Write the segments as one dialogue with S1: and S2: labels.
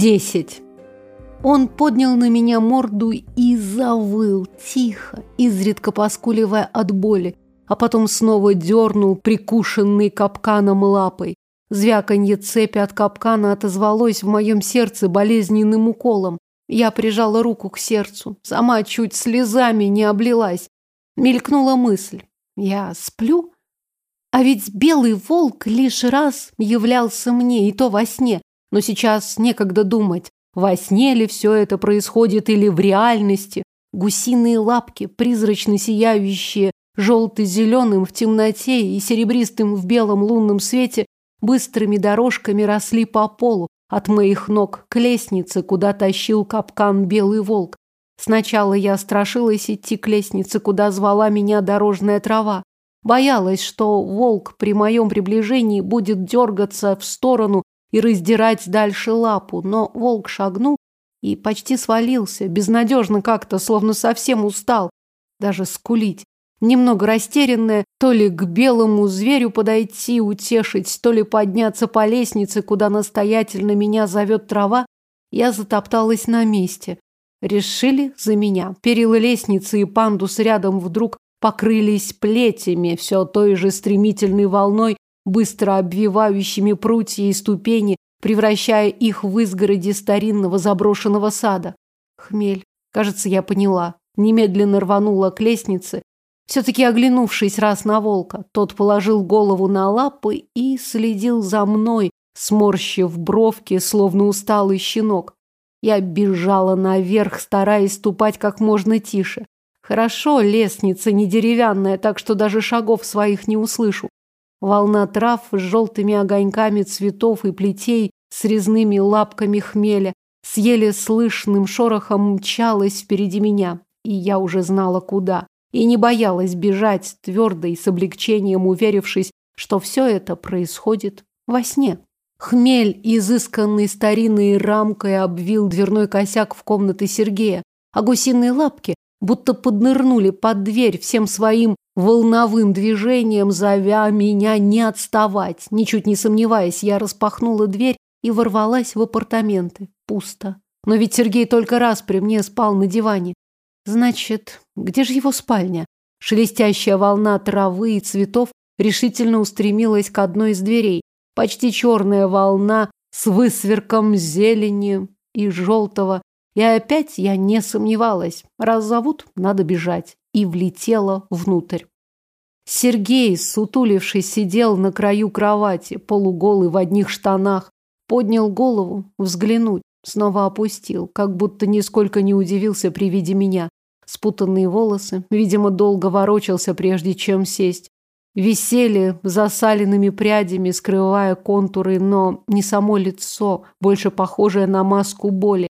S1: Десять. Он поднял на меня морду и завыл, тихо, изредка поскуливая от боли, а потом снова дернул прикушенный капканом лапой. Звяканье цепи от капкана отозвалось в моем сердце болезненным уколом. Я прижала руку к сердцу, сама чуть слезами не облилась. Мелькнула мысль. Я сплю? А ведь белый волк лишь раз являлся мне, и то во сне. Но сейчас некогда думать, во сне ли все это происходит или в реальности. Гусиные лапки, призрачно сияющие, желто-зеленым в темноте и серебристым в белом лунном свете, быстрыми дорожками росли по полу, от моих ног к лестнице, куда тащил капкан белый волк. Сначала я страшилась идти к лестнице, куда звала меня дорожная трава. Боялась, что волк при моем приближении будет дергаться в сторону и раздирать дальше лапу, но волк шагнул и почти свалился, безнадежно как-то, словно совсем устал, даже скулить. Немного растерянная, то ли к белому зверю подойти, утешить, то ли подняться по лестнице, куда настоятельно меня зовет трава, я затопталась на месте. Решили за меня. Перила лестницы и пандус рядом вдруг покрылись плетями, все той же стремительной волной, быстро обвивающими прутья и ступени, превращая их в изгороди старинного заброшенного сада. Хмель. Кажется, я поняла. Немедленно рванула к лестнице, все-таки оглянувшись раз на волка. Тот положил голову на лапы и следил за мной, сморщив бровки, словно усталый щенок. Я бежала наверх, стараясь ступать как можно тише. Хорошо, лестница не деревянная, так что даже шагов своих не услышу. Волна трав с желтыми огоньками цветов и плетей с резными лапками хмеля с еле слышным шорохом мчалась впереди меня, и я уже знала куда. И не боялась бежать, твердо и с облегчением уверившись, что все это происходит во сне. Хмель, изысканный старинной рамкой, обвил дверной косяк в комнаты Сергея, а гусиные лапки будто поднырнули под дверь всем своим волновым движением, зовя меня не отставать. Ничуть не сомневаясь, я распахнула дверь и ворвалась в апартаменты. Пусто. Но ведь Сергей только раз при мне спал на диване. Значит, где же его спальня? Шелестящая волна травы и цветов решительно устремилась к одной из дверей. Почти черная волна с высверком зелени и желтого. И опять я не сомневалась. Раз зовут, надо бежать. И влетела внутрь. Сергей, сутулившись, сидел на краю кровати, полуголый в одних штанах. Поднял голову, взглянуть. Снова опустил, как будто нисколько не удивился при виде меня. Спутанные волосы, видимо, долго ворочался, прежде чем сесть. Висели засаленными прядями, скрывая контуры, но не само лицо, больше похожее на маску боли.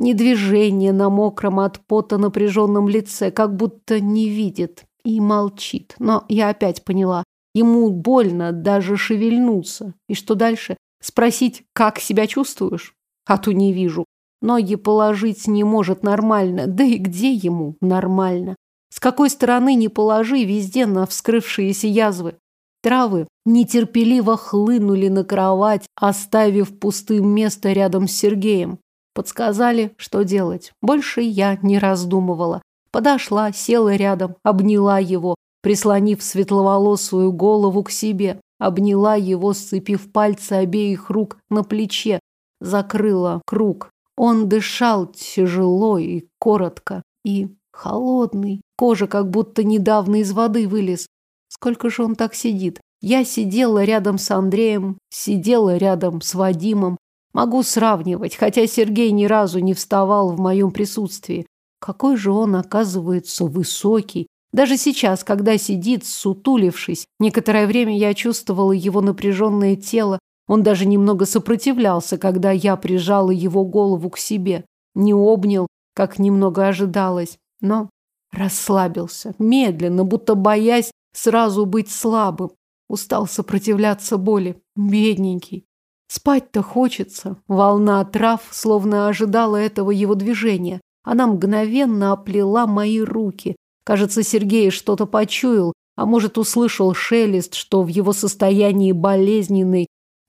S1: Ни движение на мокром от пота напряженном лице, как будто не видит и молчит. Но я опять поняла, ему больно даже шевельнуться. И что дальше? Спросить, как себя чувствуешь? А то не вижу. Ноги положить не может нормально. Да и где ему нормально? С какой стороны не положи, везде на вскрывшиеся язвы. Травы нетерпеливо хлынули на кровать, оставив пустым место рядом с Сергеем. Подсказали, что делать. Больше я не раздумывала. Подошла, села рядом, обняла его, прислонив светловолосую голову к себе. Обняла его, сцепив пальцы обеих рук на плече, закрыла круг. Он дышал тяжело и коротко, и холодный. Кожа как будто недавно из воды вылез. Сколько же он так сидит? Я сидела рядом с Андреем, сидела рядом с Вадимом. Могу сравнивать, хотя Сергей ни разу не вставал в моем присутствии. Какой же он, оказывается, высокий. Даже сейчас, когда сидит, сутулившись, некоторое время я чувствовала его напряженное тело, он даже немного сопротивлялся, когда я прижала его голову к себе. Не обнял, как немного ожидалось, но расслабился, медленно, будто боясь сразу быть слабым. Устал сопротивляться боли. Бедненький. Спать-то хочется. Волна трав словно ожидала этого его движения. Она мгновенно оплела мои руки. Кажется, Сергей что-то почуял, а может, услышал шелест, что в его состоянии болезненной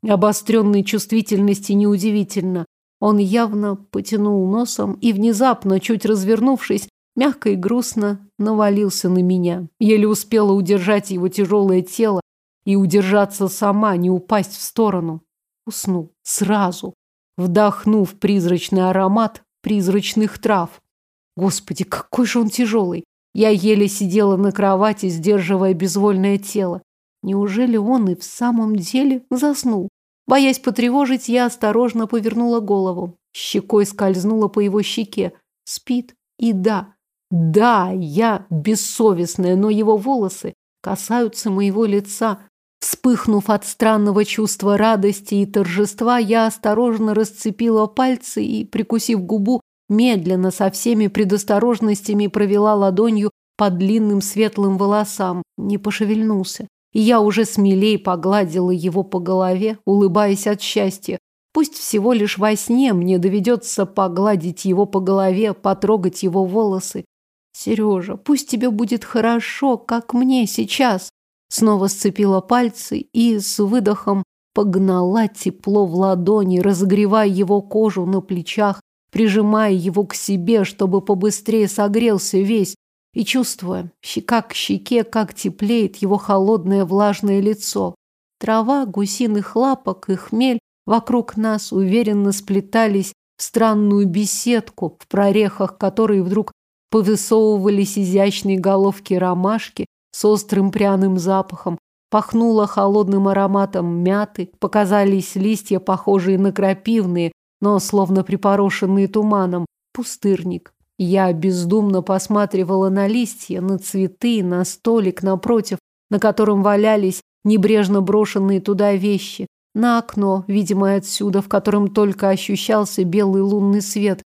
S1: Обостренной чувствительности неудивительно. Он явно потянул носом и, внезапно, чуть развернувшись, мягко и грустно навалился на меня. Еле успела удержать его тяжелое тело и удержаться сама, не упасть в сторону. Уснул сразу, вдохнув призрачный аромат призрачных трав. Господи, какой же он тяжелый! Я еле сидела на кровати, сдерживая безвольное тело. Неужели он и в самом деле заснул? Боясь потревожить, я осторожно повернула голову. Щекой скользнула по его щеке. Спит. И да, да, я бессовестная, но его волосы касаются моего лица. Вспыхнув от странного чувства радости и торжества, я осторожно расцепила пальцы и, прикусив губу, медленно со всеми предосторожностями провела ладонью по длинным светлым волосам. Не пошевельнулся. И я уже смелей погладила его по голове, улыбаясь от счастья. Пусть всего лишь во сне мне доведется погладить его по голове, потрогать его волосы. Сережа, пусть тебе будет хорошо, как мне сейчас. Снова сцепила пальцы и с выдохом погнала тепло в ладони, разогревая его кожу на плечах, прижимая его к себе, чтобы побыстрее согрелся весь, и чувствуя, щека к щеке, как теплеет его холодное влажное лицо. Трава, гусиных лапок и хмель вокруг нас уверенно сплетались в странную беседку, в прорехах которой вдруг повысовывались изящные головки ромашки с острым пряным запахом, пахнуло холодным ароматом мяты, показались листья, похожие на крапивные, но словно припорошенные туманом, пустырник. Я бездумно посматривала на листья, на цветы, на столик напротив, на котором валялись небрежно брошенные туда вещи, на окно, видимо, отсюда, в котором только ощущался белый лунный свет,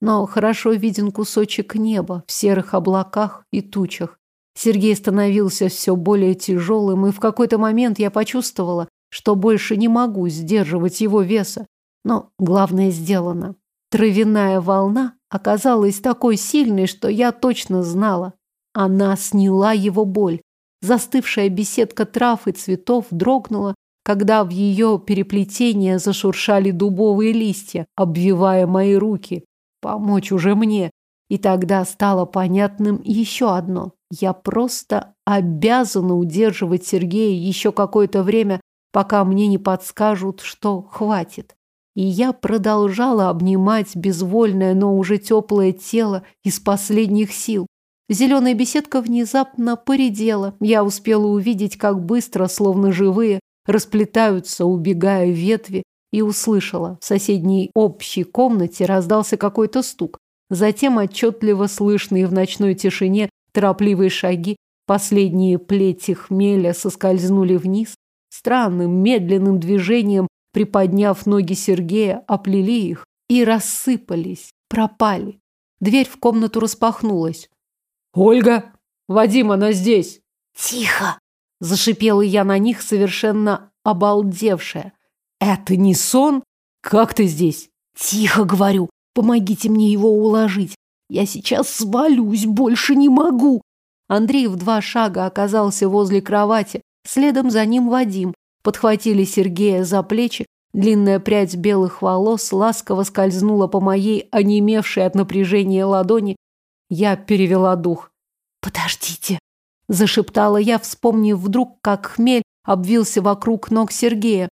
S1: но хорошо виден кусочек неба в серых облаках и тучах. Сергей становился все более тяжелым, и в какой-то момент я почувствовала, что больше не могу сдерживать его веса. Но главное сделано. Травяная волна оказалась такой сильной, что я точно знала. Она сняла его боль. Застывшая беседка трав и цветов дрогнула, когда в ее переплетение зашуршали дубовые листья, обвивая мои руки. Помочь уже мне. И тогда стало понятным еще одно. Я просто обязана удерживать Сергея еще какое-то время, пока мне не подскажут, что хватит. И я продолжала обнимать безвольное, но уже теплое тело из последних сил. Зеленая беседка внезапно поредела. Я успела увидеть, как быстро, словно живые, расплетаются, убегая ветви, и услышала. В соседней общей комнате раздался какой-то стук. Затем отчетливо слышные в ночной тишине торопливые шаги, последние плети хмеля соскользнули вниз. Странным, медленным движением, приподняв ноги Сергея, оплели их и рассыпались, пропали. Дверь в комнату распахнулась. «Ольга! Вадим, она здесь!»
S2: «Тихо!»
S1: – зашипела я на них, совершенно обалдевшая. «Это не сон? Как ты здесь?»
S2: «Тихо, говорю! Помогите мне его уложить! Я сейчас свалюсь, больше не могу!»
S1: Андрей в два шага оказался возле кровати, следом за ним Вадим. Подхватили Сергея за плечи, длинная прядь белых волос ласково скользнула по моей онемевшей от напряжения ладони. Я перевела дух.
S2: «Подождите!»
S1: – зашептала я, вспомнив вдруг, как хмель обвился вокруг ног Сергея.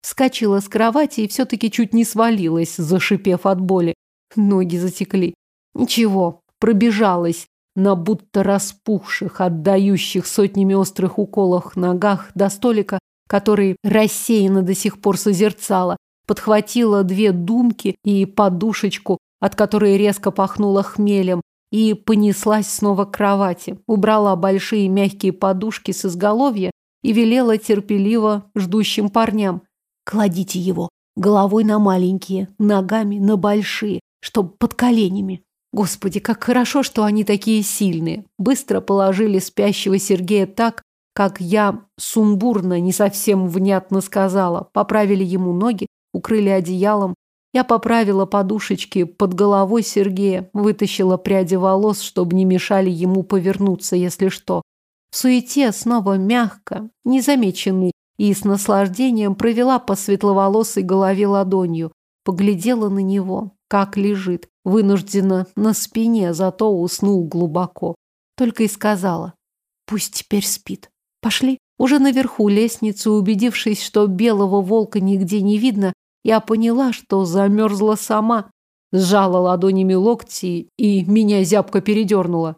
S1: Вскочила с кровати и все-таки чуть не свалилась, зашипев от боли. Ноги затекли. Ничего, пробежалась на будто распухших, отдающих сотнями острых уколов ногах до столика, который рассеянно до сих пор созерцала, подхватила две думки и подушечку, от которой резко пахнуло хмелем, и понеслась снова к кровати, убрала большие мягкие подушки с изголовья и велела терпеливо ждущим парням. Кладите его головой на маленькие, ногами на большие, чтоб под коленями. Господи, как хорошо, что они такие сильные. Быстро положили спящего Сергея так, как я сумбурно, не совсем внятно сказала. Поправили ему ноги, укрыли одеялом. Я поправила подушечки под головой Сергея, вытащила пряди волос, чтобы не мешали ему повернуться, если что. В суете снова мягко, незамеченный и с наслаждением провела по светловолосой голове ладонью, поглядела на него, как лежит, вынуждена на спине, зато уснул глубоко. Только и сказала, пусть теперь спит. Пошли. Уже наверху лестницы, убедившись, что белого волка нигде не видно, я поняла, что замерзла сама. Сжала ладонями локти и меня зябко передернула.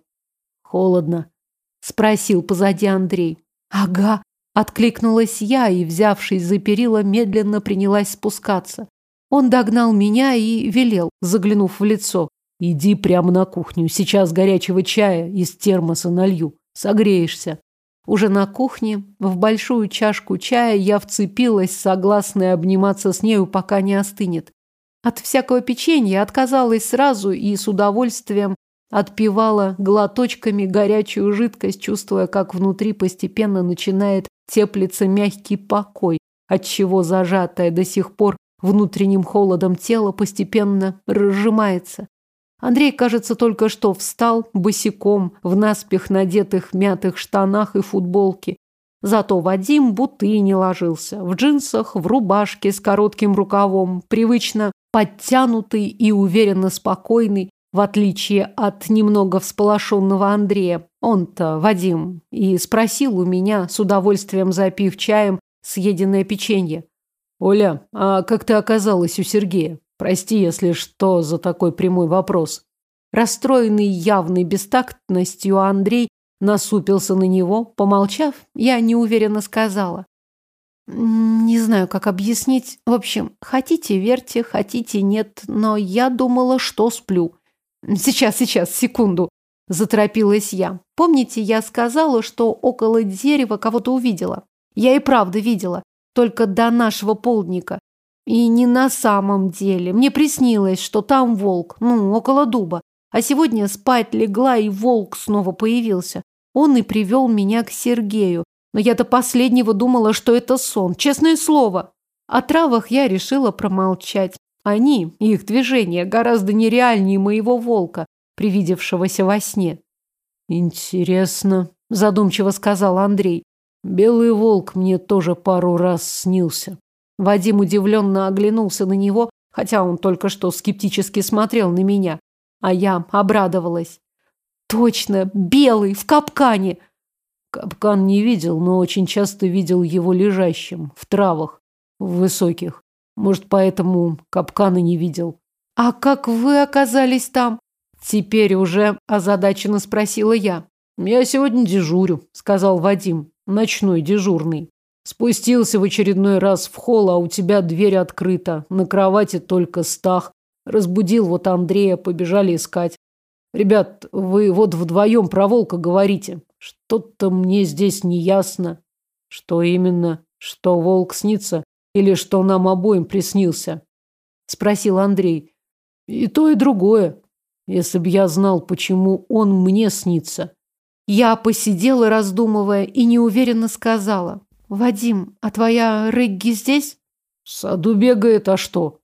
S1: «Холодно?» – спросил позади Андрей. «Ага», – откликнулась я и, взявшись за перила, медленно принялась спускаться. Он догнал меня и велел, заглянув в лицо. «Иди прямо на кухню, сейчас горячего чая из термоса налью, согреешься». Уже на кухне, в большую чашку чая, я вцепилась, согласная обниматься с нею, пока не остынет. От всякого печенья отказалась сразу и с удовольствием отпивала глоточками горячую жидкость, чувствуя, как внутри постепенно начинает теплиться мягкий покой, отчего зажатое до сих пор внутренним холодом тело постепенно разжимается. Андрей, кажется, только что встал босиком в наспех надетых мятых штанах и футболке. Зато Вадим будто и не ложился. В джинсах, в рубашке с коротким рукавом, привычно подтянутый и уверенно спокойный, в отличие от немного всполошенного Андрея. Он-то, Вадим, и спросил у меня, с удовольствием запив чаем, съеденное печенье. «Оля, а как ты оказалась у Сергея?» Прости, если что, за такой прямой вопрос. Расстроенный явной бестактностью, Андрей насупился на него. Помолчав, я неуверенно сказала. Не знаю, как объяснить. В общем, хотите верьте, хотите нет, но я думала, что сплю. Сейчас, сейчас, секунду. Заторопилась я. Помните, я сказала, что около дерева кого-то увидела? Я и правда видела. Только до нашего полдника. И не на самом деле. Мне приснилось, что там волк, ну, около дуба. А сегодня спать легла, и волк снова появился. Он и привел меня к Сергею. Но я до последнего думала, что это сон, честное слово. О травах я решила промолчать. Они, их движения, гораздо нереальнее моего волка, привидевшегося во сне. «Интересно», – задумчиво сказал Андрей. «Белый волк мне тоже пару раз снился. Вадим удивленно оглянулся на него, хотя он только что скептически смотрел на меня. А я обрадовалась. Точно, белый, в капкане. Капкан не видел, но очень часто видел его лежащим, в травах, в высоких. Может, поэтому капкана не видел. А как вы оказались там? Теперь уже озадаченно спросила я. Я сегодня дежурю, сказал Вадим, ночной дежурный. Спустился в очередной раз в холл, а у тебя дверь открыта. На кровати только Стах. Разбудил вот Андрея, побежали искать. Ребят, вы вот вдвоем про волка говорите. Что-то мне здесь не ясно. Что именно? Что волк снится? Или что нам обоим приснился? Спросил Андрей. И то, и другое. Если б я знал, почему он мне снится. Я посидела, раздумывая, и неуверенно сказала. «Вадим, а твоя Регги здесь?» «В саду бегает, а что?»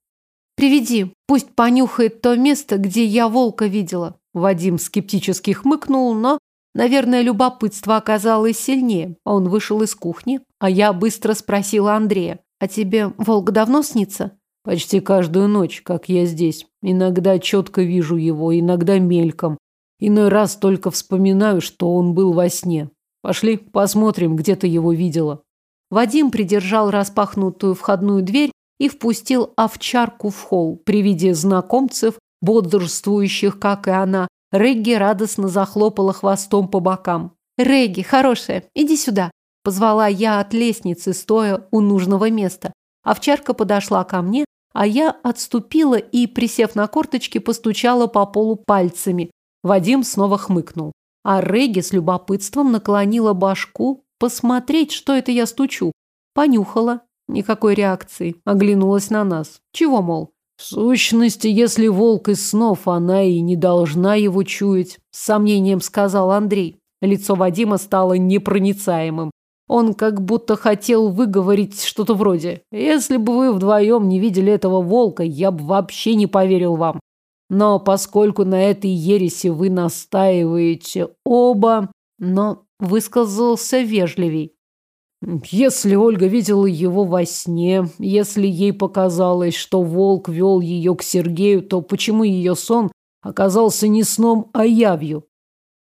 S1: «Приведи, пусть понюхает то место, где я волка видела». Вадим скептически хмыкнул, но, наверное, любопытство оказалось сильнее. Он вышел из кухни, а я быстро спросила Андрея. «А тебе волк давно снится?» «Почти каждую ночь, как я здесь. Иногда четко вижу его, иногда мельком. Иной раз только вспоминаю, что он был во сне. Пошли, посмотрим, где ты его видела». Вадим придержал распахнутую входную дверь и впустил овчарку в холл. При виде знакомцев, бодрствующих, как и она, Регги радостно захлопала хвостом по бокам. «Регги, хорошая, иди сюда!» Позвала я от лестницы, стоя у нужного места. Овчарка подошла ко мне, а я отступила и, присев на корточки, постучала по полу пальцами. Вадим снова хмыкнул. А Регги с любопытством наклонила башку, посмотреть, что это я стучу. Понюхала. Никакой реакции. Оглянулась на нас. Чего, мол? В сущности, если волк из снов, она и не должна его чуять, с сомнением сказал Андрей. Лицо Вадима стало непроницаемым. Он как будто хотел выговорить что-то вроде «Если бы вы вдвоем не видели этого волка, я бы вообще не поверил вам. Но поскольку на этой ереси вы настаиваете оба...» Но высказался вежливей.
S3: Если Ольга видела его во сне, если ей показалось, что волк вел ее к Сергею, то почему ее сон оказался не сном, а явью?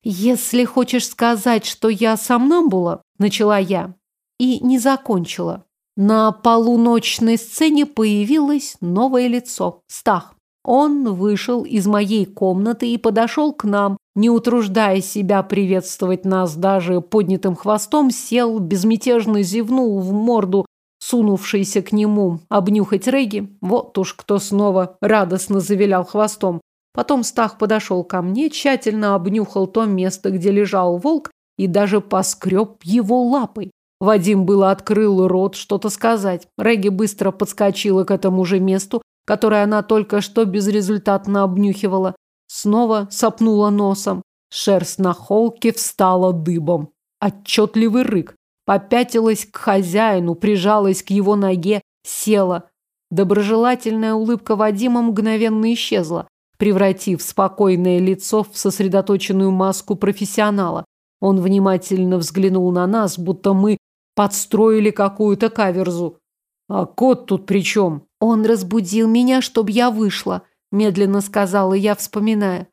S1: «Если хочешь сказать, что я сомнамбула», — начала я и не закончила. На полуночной сцене появилось новое лицо – Стах. Он вышел из моей комнаты и подошел к нам, не утруждая себя приветствовать нас даже поднятым хвостом, сел, безмятежно зевнул в морду, сунувшийся к нему, обнюхать Реги. Вот уж кто снова радостно завилял хвостом. Потом Стах подошел ко мне, тщательно обнюхал то место, где лежал волк, и даже поскреб его лапой. Вадим было открыл рот что-то сказать. Реги быстро подскочила к этому же месту, которое она только что безрезультатно обнюхивала. Снова сопнула носом. Шерсть на холке встала дыбом. Отчетливый рык. Попятилась к хозяину, прижалась к его ноге, села. Доброжелательная улыбка Вадима мгновенно исчезла, превратив спокойное лицо в сосредоточенную маску профессионала. Он внимательно взглянул на нас, будто мы подстроили какую-то каверзу. А кот тут при чем? Он разбудил меня, чтобы я вышла, медленно сказала я, вспоминая.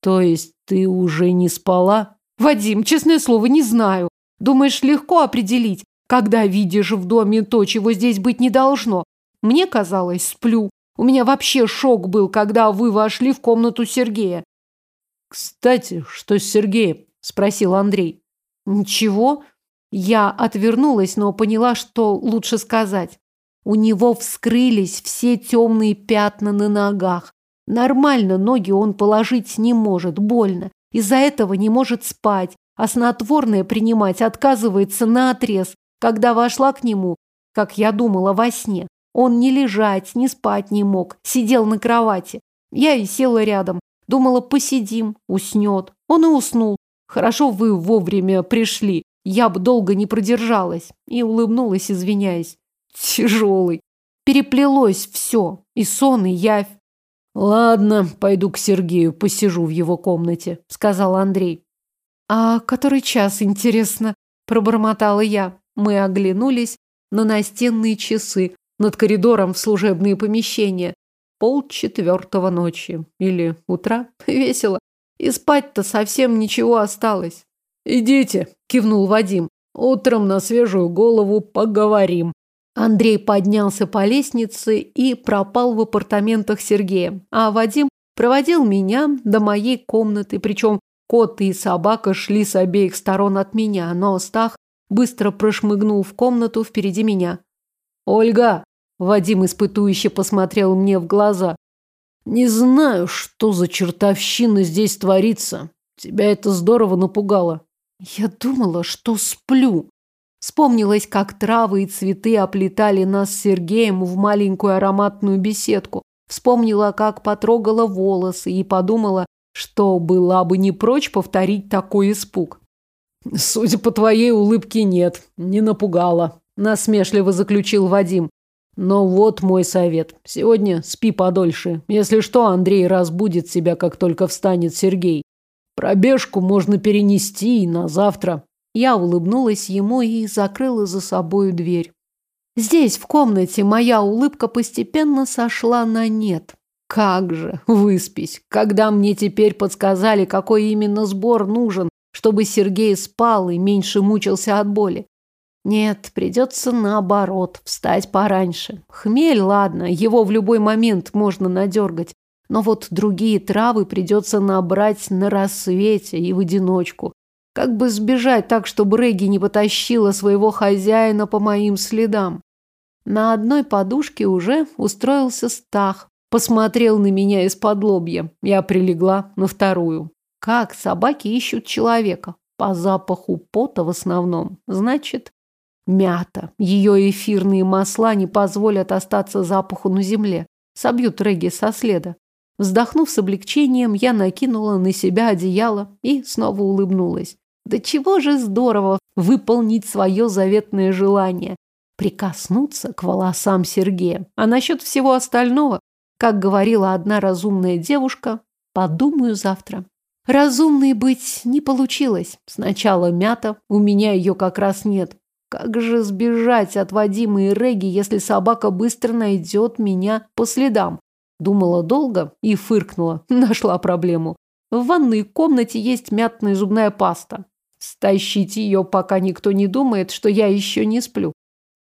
S3: То есть ты уже не спала?
S1: Вадим, честное слово, не знаю. Думаешь, легко определить, когда видишь в доме то, чего здесь быть не должно? Мне казалось, сплю. У меня вообще шок был, когда вы вошли в комнату Сергея.
S3: Кстати, что с Сергеем? Спросил Андрей.
S1: Ничего. Я отвернулась, но поняла, что лучше сказать. У него вскрылись все темные пятна на ногах. Нормально ноги он положить не может, больно. Из-за этого не может спать, а снотворное принимать отказывается на отрез. Когда вошла к нему, как я думала, во сне, он не лежать, не спать не мог, сидел на кровати. Я и села рядом, думала, посидим, уснет. Он и уснул. Хорошо вы вовремя пришли, я бы долго не продержалась. И улыбнулась, извиняясь. Тяжелый. Переплелось все. И сон, и явь.
S3: Ладно, пойду к Сергею, посижу в его комнате, сказал Андрей.
S1: А который час, интересно? Пробормотала я. Мы оглянулись на настенные часы над коридором в служебные помещения. Пол четвертого ночи. Или утра. Весело. И спать-то совсем ничего осталось.
S3: «Идите», – кивнул Вадим. «Утром на свежую голову поговорим».
S1: Андрей поднялся по лестнице и пропал в апартаментах Сергея, а Вадим проводил меня до моей комнаты, причем кот и собака шли с обеих сторон от меня, но Стах быстро прошмыгнул в комнату впереди меня.
S3: «Ольга!» – Вадим испытующе посмотрел мне в глаза. «Не знаю, что за чертовщина здесь творится. Тебя это здорово напугало.
S1: Я думала, что сплю. Вспомнилось, как травы и цветы оплетали нас с Сергеем в маленькую ароматную беседку. Вспомнила, как потрогала волосы и подумала, что была бы не прочь повторить такой испуг.
S3: «Судя по твоей улыбке, нет, не напугала», – насмешливо заключил Вадим. «Но вот мой совет. Сегодня спи подольше. Если что, Андрей разбудит себя, как только встанет Сергей. Пробежку можно перенести и на завтра.
S1: Я улыбнулась ему и закрыла за собою дверь. Здесь, в комнате, моя улыбка постепенно сошла на нет. Как же, выспись, когда мне теперь подсказали, какой именно сбор нужен, чтобы Сергей спал и меньше мучился от боли. Нет, придется наоборот, встать пораньше. Хмель, ладно, его в любой момент можно надергать. Но вот другие травы придется набрать на рассвете и в одиночку. Как бы сбежать так, чтобы Регги не потащила своего хозяина по моим следам? На одной подушке уже устроился Стах. Посмотрел на меня из-под лобья. Я прилегла на вторую. Как собаки ищут человека? По запаху пота в основном. Значит, мята. Ее эфирные масла не позволят остаться запаху на земле. Собьют Регги со следа. Вздохнув с облегчением, я накинула на себя одеяло и снова улыбнулась. Да чего же здорово выполнить свое заветное желание. Прикоснуться к волосам Сергея. А насчет всего остального, как говорила одна разумная девушка, подумаю завтра. Разумной быть не получилось. Сначала мята, у меня ее как раз нет. Как же сбежать от Вадима и Реги, если собака быстро найдет меня по следам? Думала долго и фыркнула. Нашла проблему. В ванной комнате есть мятная зубная паста. Стащить ее, пока никто не думает, что я еще не сплю.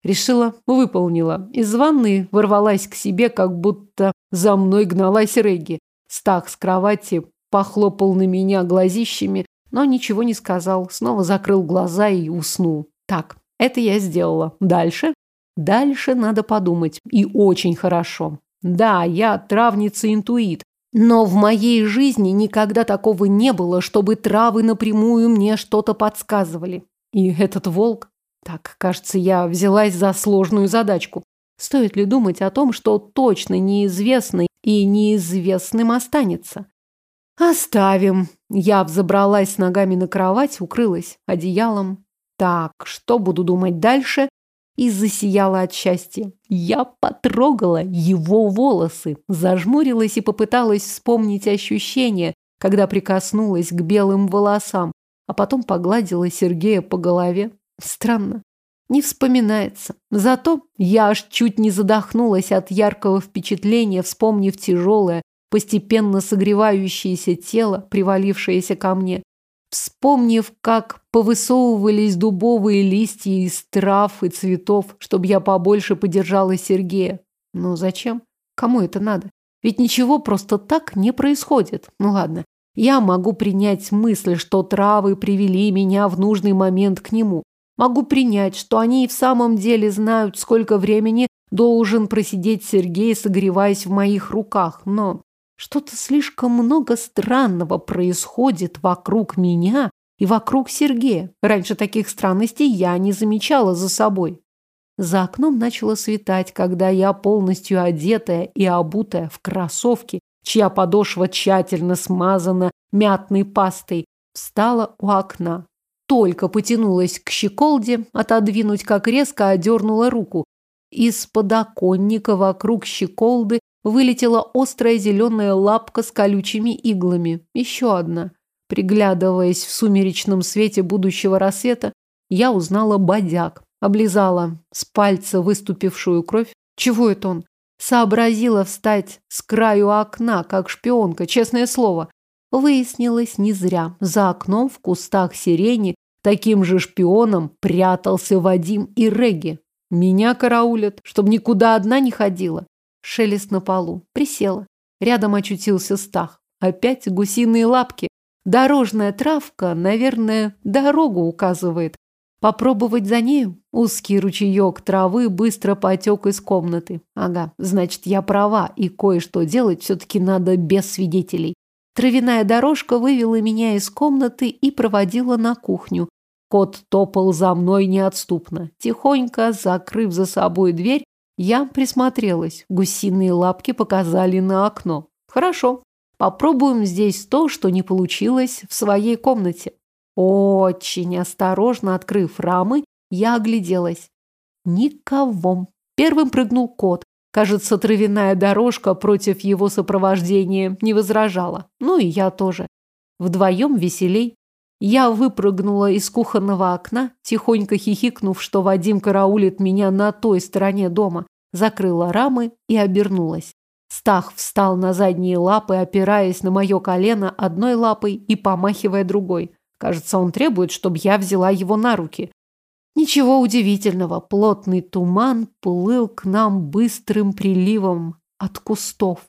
S1: Решила, выполнила. Из ванны ворвалась к себе, как будто за мной гналась Регги. Стах с кровати похлопал на меня глазищами, но ничего не сказал. Снова закрыл глаза и уснул. Так, это я сделала. Дальше? Дальше надо подумать. И очень хорошо. Да, я травница-интуит. Но в моей жизни никогда такого не было, чтобы травы напрямую мне что-то подсказывали. И этот волк... Так, кажется, я взялась за сложную задачку. Стоит ли думать о том, что точно неизвестный и неизвестным останется? Оставим. Я взобралась ногами на кровать, укрылась одеялом. Так, что буду думать дальше? И засияла от счастья. Я потрогала его волосы, зажмурилась и попыталась вспомнить ощущения, когда прикоснулась к белым волосам, а потом погладила Сергея по голове. Странно. Не вспоминается. Зато я аж чуть не задохнулась от яркого впечатления, вспомнив тяжелое, постепенно согревающееся тело, привалившееся ко мне. Вспомнив, как повысовывались дубовые листья из трав и цветов, чтобы я побольше подержала Сергея. Ну зачем? Кому это надо? Ведь ничего просто так не происходит. Ну ладно, я могу принять мысль, что травы привели меня в нужный момент к нему. Могу принять, что они и в самом деле знают, сколько времени должен просидеть Сергей, согреваясь в моих руках. Но что-то слишком много странного происходит вокруг меня и вокруг Сергея. Раньше таких странностей я не замечала за собой. За окном начало светать, когда я, полностью одетая и обутая в кроссовки, чья подошва тщательно смазана мятной пастой, встала у окна. Только потянулась к щеколде, отодвинуть, как резко одернула руку. Из подоконника вокруг щеколды вылетела острая зеленая лапка с колючими иглами. Еще одна. Приглядываясь в сумеречном свете будущего рассвета, я узнала бодяг. Облизала с пальца выступившую кровь. Чего это он? Сообразила встать с краю окна, как шпионка, честное слово. Выяснилось не зря. За окном в кустах сирени таким же шпионом прятался Вадим и Реги. Меня караулят, чтобы никуда одна не ходила. Шелест на полу. Присела. Рядом очутился Стах. Опять гусиные лапки. Дорожная травка, наверное, дорогу указывает. Попробовать за нею? Узкий ручеек травы быстро потек из комнаты. Ага, значит, я права, и кое-что делать все-таки надо без свидетелей. Травяная дорожка вывела меня из комнаты и проводила на кухню. Кот топал за мной неотступно. Тихонько, закрыв за собой дверь, я присмотрелась. Гусиные лапки показали на окно. Хорошо. Попробуем здесь то, что не получилось в своей комнате. Очень осторожно открыв рамы, я огляделась. Никого. Первым прыгнул кот. Кажется, травяная дорожка против его сопровождения не возражала. Ну и я тоже. Вдвоем веселей. Я выпрыгнула из кухонного окна, тихонько хихикнув, что Вадим караулит меня на той стороне дома, закрыла рамы и обернулась. Стах встал на задние лапы, опираясь на мое колено одной лапой и помахивая другой. Кажется, он требует, чтобы я взяла его на руки. Ничего удивительного, плотный туман плыл к нам быстрым приливом от кустов.